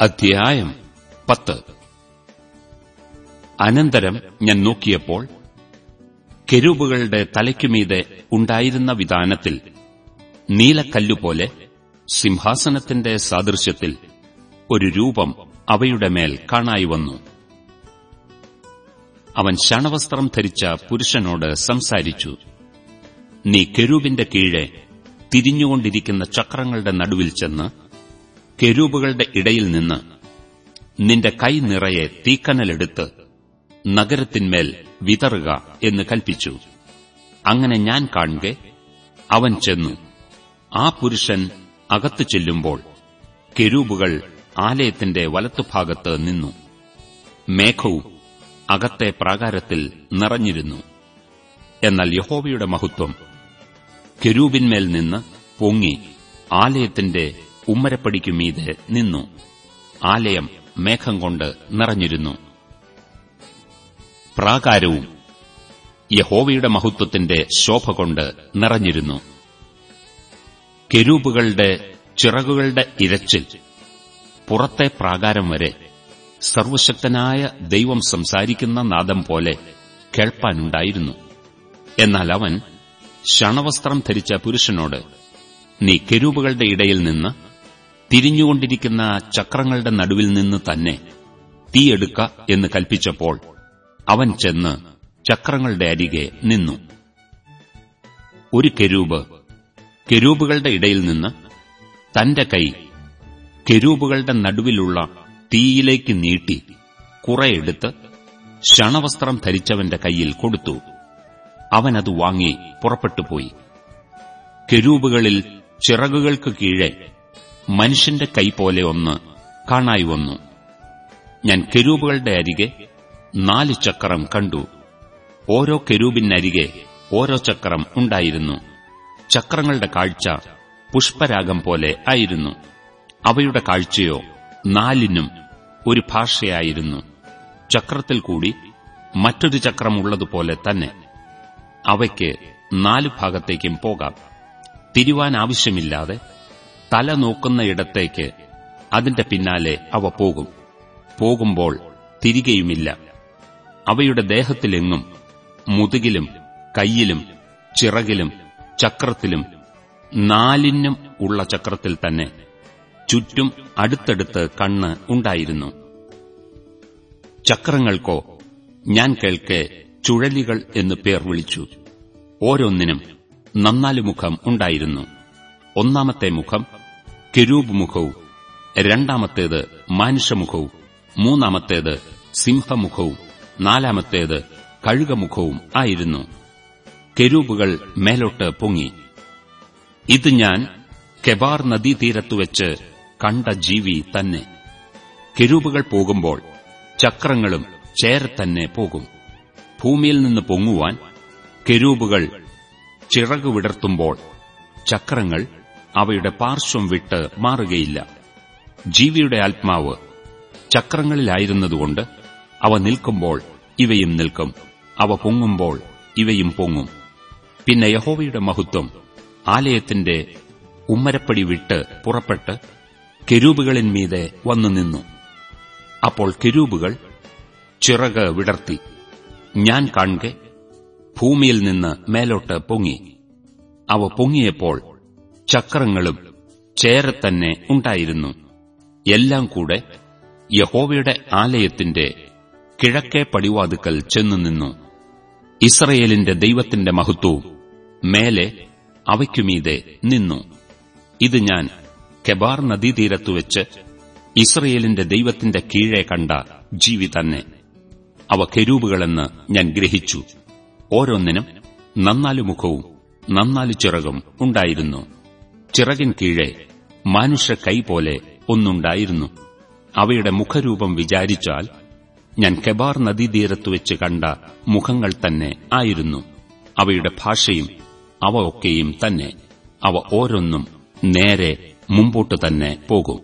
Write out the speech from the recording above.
അധ്യായം പത്ത്. അനന്തരം ഞാൻ നോക്കിയപ്പോൾ കെരൂബുകളുടെ തലയ്ക്കുമീതെ ഉണ്ടായിരുന്ന വിധാനത്തിൽ നീലക്കല്ലുപോലെ സിംഹാസനത്തിന്റെ സാദൃശ്യത്തിൽ ഒരു രൂപം അവയുടെ മേൽ കാണായി വന്നു. അവൻ ശണവസ്ത്രം ധരിച്ച പുരുഷനോട് സംസാരിച്ചു നീ കെരൂബിന്റെ കീഴെ തിരിഞ്ഞുകൊണ്ടിരിക്കുന്ന ചക്രങ്ങളുടെ നടുവിൽ ചെന്ന് കെരൂബുകളുടെ ഇടയിൽ നിന്ന് നിന്റെ കൈ നിറയെ തീക്കനലെടുത്ത് നഗരത്തിന്മേൽ വിതറുക എന്ന് കൽപ്പിച്ചു. അങ്ങനെ ഞാൻ കാണുക അവൻ ചെന്നു. ആ പുരുഷൻ അകത്തു ചെല്ലുമ്പോൾ കെരൂബുകൾ ആലയത്തിന്റെ വലത്തുഭാഗത്ത് നിന്നു. മേഘവും അകത്തെ പ്രാകാരത്തിൽ നിറഞ്ഞിരുന്നു. എന്നാൽ യഹോവയുടെ മഹത്വം കെരൂബിന്മേൽ നിന്ന് പൊങ്ങി ആലയത്തിന്റെ ഉമ്മരപ്പടിക്കുമീതെ നിന്നു. ആലയം മേഘം കൊണ്ട് നിറഞ്ഞിരുന്നു. പ്രാകാരവും യഹോവയുടെ മഹത്വത്തിന്റെ ശോഭ കൊണ്ട് നിറഞ്ഞിരുന്നു. കെരൂപുകളുടെ ചിറകുകളുടെ ഇരച്ചിൽ പുറത്തെ പ്രാകാരം വരെ സർവശക്തനായ ദൈവം സംസാരിക്കുന്ന നാദം പോലെ കേൾപ്പാനുണ്ടായിരുന്നു. എന്നാൽ അവൻ ക്ഷണവസ്ത്രം ധരിച്ച പുരുഷനോട് നീ കെരൂപുകളുടെ ഇടയിൽ നിന്ന് തിരിഞ്ഞുകൊണ്ടിരിക്കുന്ന ചക്രങ്ങളുടെ നടുവിൽ നിന്ന് തന്നെ തീയെടുക്ക എന്ന് കൽപ്പിച്ചപ്പോൾ അവൻ ചെന്ന് ചക്രങ്ങളുടെ അരികെ നിന്നു. ഒരു കെരൂബ് കെരൂബുകളുടെ ഇടയിൽ നിന്ന് തന്റെ കൈ കെരൂബുകളുടെ നടുവിലുള്ള തീയിലേക്ക് നീട്ടി കുറെയെടുത്ത് ക്ഷണവസ്ത്രം ധരിച്ചവന്റെ കയ്യിൽ കൊടുത്തു. അവനത് വാങ്ങി പുറപ്പെട്ടുപോയി കെരൂബുകളിൽ ചിറകുകൾക്ക് കീഴെ മനുഷ്യന്റെ കൈ പോലെ ഒന്ന് കാണായി വന്നു. ഞാൻ കെരൂബുകളുടെ അരികെ നാല് ചക്രം കണ്ടു. ഓരോ കെരൂബിനരികെ ഓരോ ചക്രം ഉണ്ടായിരുന്നു. ചക്രങ്ങളുടെ കാഴ്ച പുഷ്പരാഗം പോലെ ആയിരുന്നു. അവയുടെ കാഴ്ചയോ നാലിനും ഒരു ഭാഷയായിരുന്നു. ചക്രത്തിൽ കൂടി മറ്റൊരു ചക്രമുള്ളതുപോലെ തന്നെ. അവയ്ക്ക് നാലു ഭാഗത്തേക്കും പോകാം. തിരിവാൻ ആവശ്യമില്ലാതെ തല നോക്കുന്ന ഇടത്തേക്ക് അതിന്റെ പിന്നാലെ അവ പോകും. പോകുമ്പോൾ തിരികെയുമില്ല. അവയുടെ ദേഹത്തിലെങ്ങും മുതുകിലും കയ്യിലും ചിറകിലും ചക്രത്തിലും നാലിനും ഉള്ള ചക്രത്തിൽ തന്നെ ചുറ്റും അടുത്തടുത്ത് കണ്ണ് ഉണ്ടായിരുന്നു. ചക്രങ്ങൾക്കോ ഞാൻ കേൾക്കെ ചുഴലികൾ എന്ന് പേർ വിളിച്ചു. ഓരോന്നിനും നന്നാലു മുഖം ഉണ്ടായിരുന്നു. ഒന്നാമത്തെ മുഖം കെരൂബ് മുഖവും രണ്ടാമത്തേത് മാനുഷമുഖവും. മൂന്നാമത്തേത് സിംഹമുഖവും. നാലാമത്തേത് കഴുകമുഖവും ആയിരുന്നു. കെരൂബുകൾ മേലോട്ട് പൊങ്ങി. ഇത് ഞാൻ കെബാർ നദീതീരത്തുവെച്ച് കണ്ട ജീവി തന്നെ. കെരൂബുകൾ പോകുമ്പോൾ ചക്രങ്ങളും ചേരെ തന്നെ പോകും. ഭൂമിയിൽ നിന്ന് പൊങ്ങുവാൻ കെരൂബുകൾ ചിറകു വിടർത്തുമ്പോൾ ചക്രങ്ങൾ അവയുടെ പാർശ്വം വിട്ട് മാറുകയില്ല. ജീവിയുടെ ആത്മാവ് ചക്രങ്ങളിലായിരുന്നതുകൊണ്ട് അവ നിൽക്കുമ്പോൾ ഇവയും നിൽക്കും. അവ പൊങ്ങുമ്പോൾ ഇവയും പൊങ്ങും. പിന്നെ യഹോവയുടെ മഹത്വം ആലയത്തിന്റെ ഉമ്മരപ്പടി വിട്ട് പുറപ്പെട്ട് കെരൂബുകളിന്മീതെ വന്നു നിന്നു. അപ്പോൾ കെരൂബുകൾ ചിറക് വിടർത്തി ഞാൻ കാണെ ഭൂമിയിൽ നിന്ന് മേലോട്ട് പൊങ്ങി. അവ പൊങ്ങിയപ്പോൾ ചക്രങ്ങളും ചേരെ തന്നെ ഉണ്ടായിരുന്നു. എല്ലാം കൂടെ യഹോവയുടെ ആലയത്തിന്റെ കിഴക്കേ പടിവാതുക്കൽ ചെന്നു നിന്നു. ഇസ്രയേലിന്റെ ദൈവത്തിന്റെ മഹത്വവും മേലെ അവയ്ക്കുമീതെ നിന്നു. ഇത് ഞാൻ കെബാർ നദീതീരത്തു വെച്ച് ഇസ്രയേലിന്റെ ദൈവത്തിന്റെ കീഴെ കണ്ട ജീവി തന്നെ. അവ കെരൂപുകളെന്ന് ഞാൻ ഗ്രഹിച്ചു. ഓരോന്നിനും നന്നാലു മുഖവും നന്നാലു ചിറകും ഉണ്ടായിരുന്നു. ചിറകിൻ കീഴെ മനുഷ്യ കൈ പോലെ ഒന്നുണ്ടായിരുന്നു. അവയുടെ മുഖരൂപം വിചാരിച്ചാൽ ഞാൻ കെബാർ നദീതീരത്ത് വെച്ച് കണ്ട മുഖങ്ങൾ തന്നെ ആയിരുന്നു. അവയുടെ ഭാഷയും അവ ഒക്കെയും തന്നെ. അവ ഓരോന്നും നേരെ മുമ്പോട്ട് തന്നെ പോകും.